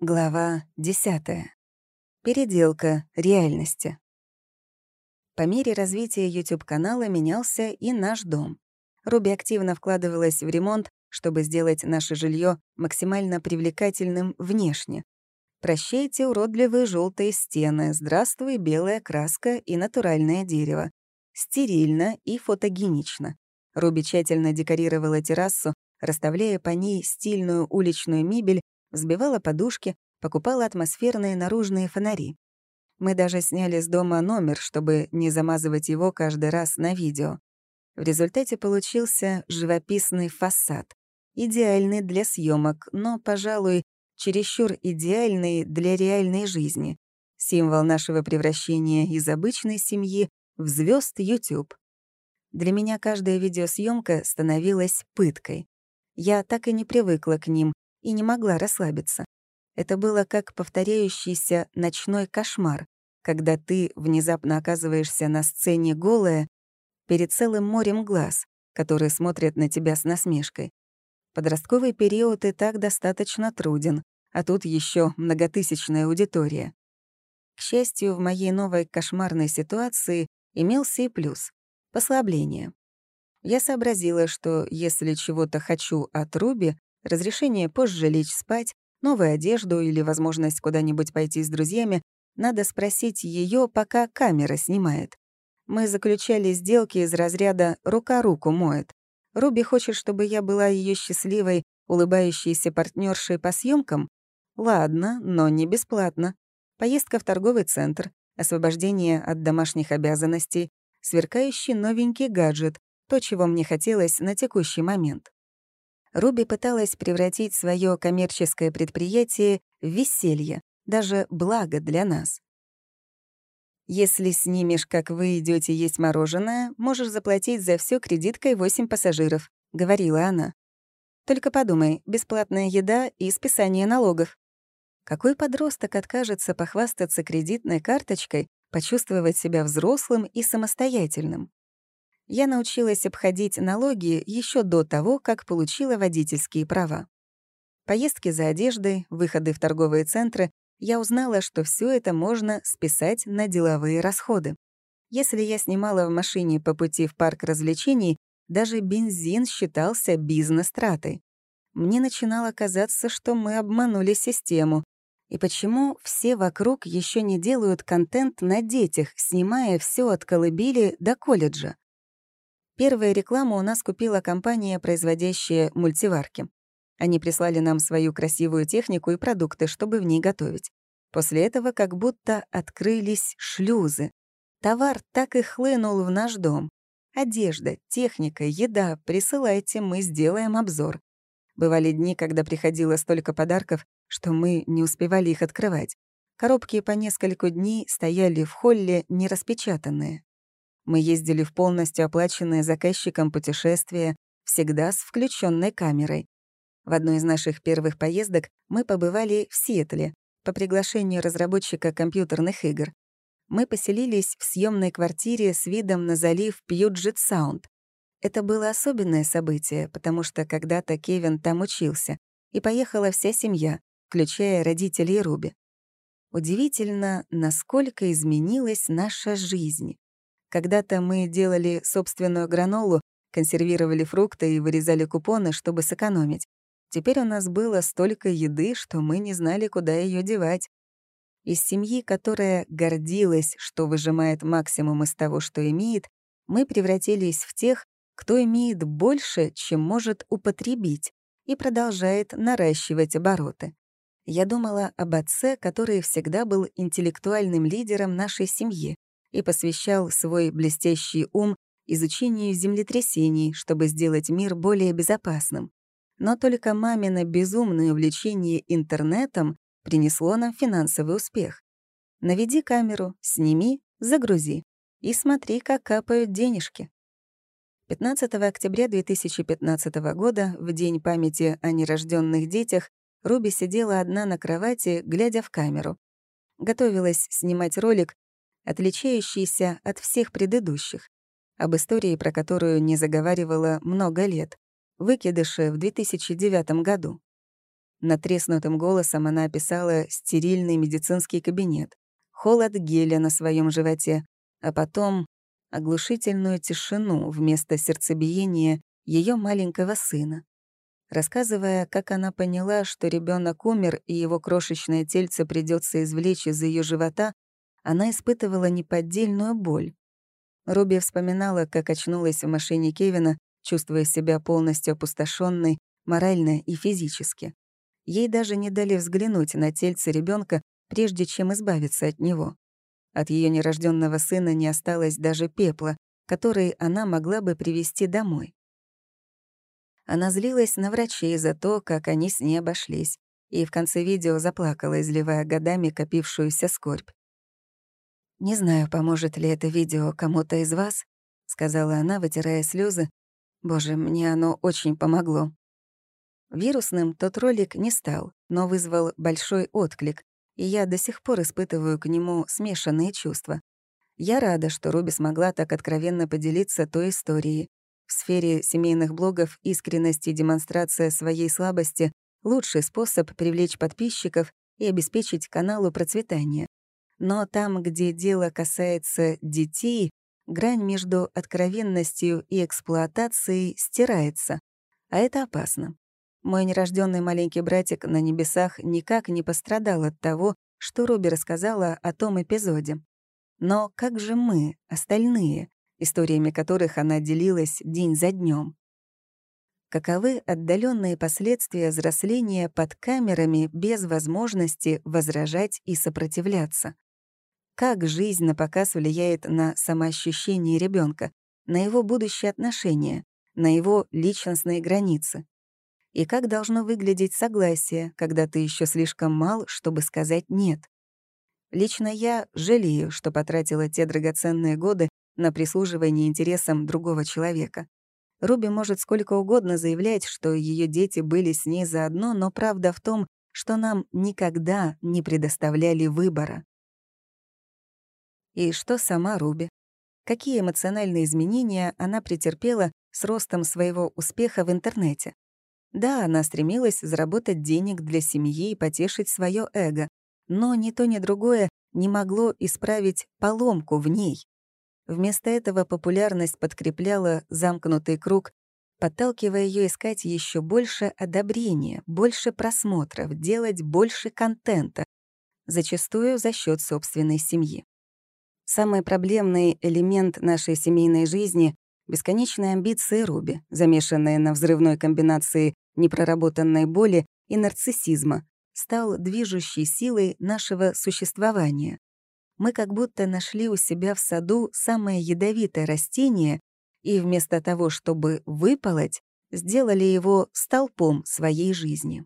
Глава 10. Переделка реальности. По мере развития YouTube-канала менялся и наш дом. Руби активно вкладывалась в ремонт, чтобы сделать наше жилье максимально привлекательным внешне. Прощайте уродливые желтые стены, здравствуй белая краска и натуральное дерево. Стерильно и фотогенично. Руби тщательно декорировала террасу, расставляя по ней стильную уличную мебель взбивала подушки, покупала атмосферные наружные фонари. Мы даже сняли с дома номер, чтобы не замазывать его каждый раз на видео. В результате получился живописный фасад. Идеальный для съемок, но, пожалуй, чересчур идеальный для реальной жизни. Символ нашего превращения из обычной семьи в звезд YouTube. Для меня каждая видеосъемка становилась пыткой. Я так и не привыкла к ним, и не могла расслабиться. Это было как повторяющийся ночной кошмар, когда ты внезапно оказываешься на сцене голая перед целым морем глаз, которые смотрят на тебя с насмешкой. Подростковый период и так достаточно труден, а тут еще многотысячная аудитория. К счастью, в моей новой кошмарной ситуации имелся и плюс — послабление. Я сообразила, что если чего-то хочу от Руби, разрешение позже лечь спать, новую одежду или возможность куда-нибудь пойти с друзьями, надо спросить ее, пока камера снимает. Мы заключали сделки из разряда «рука руку моет». Руби хочет, чтобы я была ее счастливой, улыбающейся партнершей по съемкам? Ладно, но не бесплатно. Поездка в торговый центр, освобождение от домашних обязанностей, сверкающий новенький гаджет, то, чего мне хотелось на текущий момент. Руби пыталась превратить свое коммерческое предприятие в веселье, даже благо для нас. Если снимешь, как вы идете есть мороженое, можешь заплатить за все кредиткой 8 пассажиров, говорила она. Только подумай, бесплатная еда и списание налогов. Какой подросток откажется похвастаться кредитной карточкой, почувствовать себя взрослым и самостоятельным? Я научилась обходить налоги еще до того, как получила водительские права. Поездки за одеждой, выходы в торговые центры, я узнала, что все это можно списать на деловые расходы. Если я снимала в машине по пути в парк развлечений, даже бензин считался бизнес-тратой. Мне начинало казаться, что мы обманули систему. И почему все вокруг еще не делают контент на детях, снимая все от колыбели до колледжа? Первую рекламу у нас купила компания, производящая мультиварки. Они прислали нам свою красивую технику и продукты, чтобы в ней готовить. После этого как будто открылись шлюзы. Товар так и хлынул в наш дом. Одежда, техника, еда, присылайте, мы сделаем обзор. Бывали дни, когда приходило столько подарков, что мы не успевали их открывать. Коробки по несколько дней стояли в холле нераспечатанные. Мы ездили в полностью оплаченное заказчиком путешествие, всегда с включенной камерой. В одной из наших первых поездок мы побывали в Сиэтле по приглашению разработчика компьютерных игр. Мы поселились в съемной квартире с видом на залив Пьюджет Саунд. Это было особенное событие, потому что когда-то Кевин там учился, и поехала вся семья, включая родителей Руби. Удивительно, насколько изменилась наша жизнь. Когда-то мы делали собственную гранолу, консервировали фрукты и вырезали купоны, чтобы сэкономить. Теперь у нас было столько еды, что мы не знали, куда ее девать. Из семьи, которая гордилась, что выжимает максимум из того, что имеет, мы превратились в тех, кто имеет больше, чем может употребить, и продолжает наращивать обороты. Я думала об отце, который всегда был интеллектуальным лидером нашей семьи, и посвящал свой блестящий ум изучению землетрясений, чтобы сделать мир более безопасным. Но только мамино безумное увлечение интернетом принесло нам финансовый успех. Наведи камеру, сними, загрузи и смотри, как капают денежки. 15 октября 2015 года, в День памяти о нерожденных детях, Руби сидела одна на кровати, глядя в камеру. Готовилась снимать ролик, отличающийся от всех предыдущих, об истории, про которую не заговаривала много лет, выкидыше в 2009 году. Натреснутым голосом она описала стерильный медицинский кабинет, холод геля на своем животе, а потом оглушительную тишину вместо сердцебиения ее маленького сына. Рассказывая, как она поняла, что ребенок умер и его крошечное тельце придется извлечь из ее живота, она испытывала неподдельную боль. Руби вспоминала, как очнулась в машине Кевина, чувствуя себя полностью опустошенной, морально и физически. Ей даже не дали взглянуть на тельце ребенка, прежде чем избавиться от него. От ее нерожденного сына не осталось даже пепла, который она могла бы привезти домой. Она злилась на врачей за то, как они с ней обошлись, и в конце видео заплакала, изливая годами копившуюся скорбь. «Не знаю, поможет ли это видео кому-то из вас», — сказала она, вытирая слезы. «Боже, мне оно очень помогло». Вирусным тот ролик не стал, но вызвал большой отклик, и я до сих пор испытываю к нему смешанные чувства. Я рада, что Руби смогла так откровенно поделиться той историей. В сфере семейных блогов искренность и демонстрация своей слабости — лучший способ привлечь подписчиков и обеспечить каналу процветание. Но там, где дело касается детей, грань между откровенностью и эксплуатацией стирается, а это опасно. Мой нерожденный маленький братик на небесах никак не пострадал от того, что Руби рассказала о том эпизоде. Но как же мы, остальные, историями которых она делилась день за днем? Каковы отдаленные последствия взросления под камерами без возможности возражать и сопротивляться? Как жизнь на показ влияет на самоощущение ребенка, на его будущие отношения, на его личностные границы? и как должно выглядеть согласие, когда ты еще слишком мал, чтобы сказать «нет». Лично я жалею, что потратила те драгоценные годы на прислуживание интересам другого человека. Руби может сколько угодно заявлять, что ее дети были с ней заодно, но правда в том, что нам никогда не предоставляли выбора. И что сама Руби? Какие эмоциональные изменения она претерпела с ростом своего успеха в интернете? Да, она стремилась заработать денег для семьи и потешить свое эго, но ни то, ни другое не могло исправить поломку в ней. Вместо этого популярность подкрепляла замкнутый круг, подталкивая ее искать еще больше одобрения, больше просмотров, делать больше контента, зачастую за счет собственной семьи. Самый проблемный элемент нашей семейной жизни — бесконечные амбиции Руби, замешанные на взрывной комбинации непроработанной боли и нарциссизма, стал движущей силой нашего существования. Мы как будто нашли у себя в саду самое ядовитое растение и вместо того, чтобы выполоть, сделали его столпом своей жизни.